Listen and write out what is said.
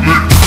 Mix.